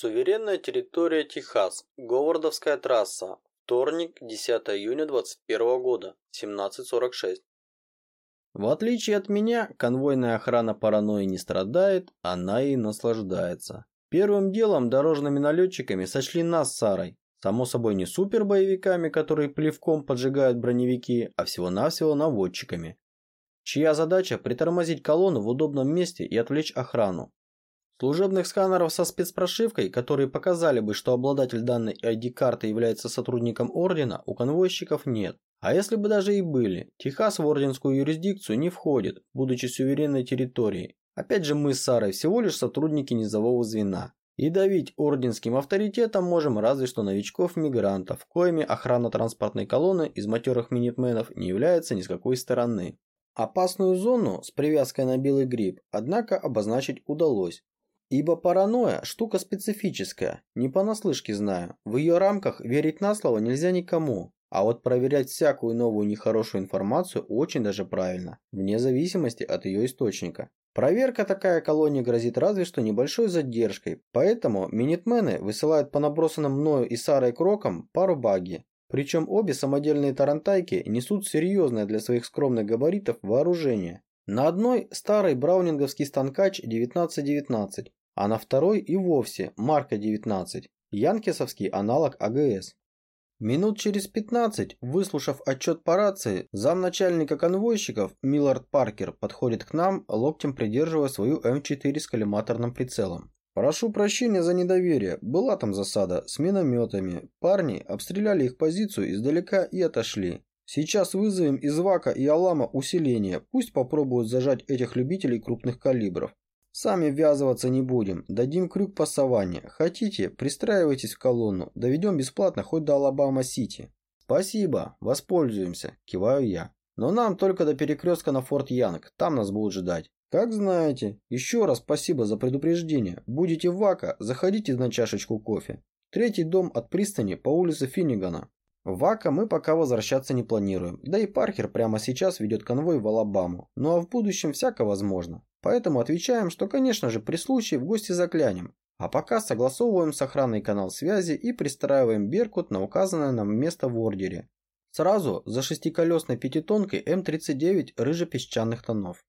Суверенная территория Техас. Говардовская трасса. Вторник, 10 июня 21 года, 17.46. В отличие от меня, конвойная охрана паранойи не страдает, она и наслаждается. Первым делом дорожными налетчиками сочли нас с Сарой. Само собой не супербоевиками, которые плевком поджигают броневики, а всего-навсего наводчиками. Чья задача притормозить колонну в удобном месте и отвлечь охрану. Служебных сканеров со спецпрошивкой, которые показали бы, что обладатель данной ID-карты является сотрудником Ордена, у конвойщиков нет. А если бы даже и были, Техас в орденскую юрисдикцию не входит, будучи суверенной территорией. Опять же мы с Сарой всего лишь сотрудники низового звена. И давить орденским авторитетом можем разве что новичков-мигрантов, коими охрана транспортной колонны из матерых минитменов не является ни с какой стороны. Опасную зону с привязкой на белый гриб, однако, обозначить удалось. Ибо паранойя – штука специфическая, не понаслышке знаю. В ее рамках верить на слово нельзя никому. А вот проверять всякую новую нехорошую информацию очень даже правильно, вне зависимости от ее источника. Проверка такая колонии грозит разве что небольшой задержкой, поэтому минитмены высылают по набросанным мною и Сарой крокам пару баги. Причем обе самодельные тарантайки несут серьезное для своих скромных габаритов вооружение. На одной старый браунинговский станкач 1919, а на второй и вовсе марка 19, янкесовский аналог АГС. Минут через 15, выслушав отчет по рации, замначальника конвойщиков Миллард Паркер подходит к нам, локтем придерживая свою М4 с коллиматорным прицелом. «Прошу прощения за недоверие. Была там засада с минометами. Парни обстреляли их позицию издалека и отошли. Сейчас вызовем из ВАКа и Алама усиление. Пусть попробуют зажать этих любителей крупных калибров. Сами ввязываться не будем, дадим крюк по саванне. Хотите, пристраивайтесь в колонну, доведем бесплатно хоть до Алабама-Сити. Спасибо, воспользуемся, киваю я. Но нам только до перекрестка на Форт Янг, там нас будут ждать. Как знаете. Еще раз спасибо за предупреждение. Будете в Вака, заходите на чашечку кофе. Третий дом от пристани по улице Финнигана. В Вака мы пока возвращаться не планируем, да и Паркер прямо сейчас ведет конвой в Алабаму, ну а в будущем всяко возможно. Поэтому отвечаем, что, конечно же, при случае в гости заглянем. А пока согласовываем с охраной канал связи и пристраиваем Беркут на указанное нам место в ордере. Сразу за шестиколесной пятитонкой М39 рыже-песчаных тонов.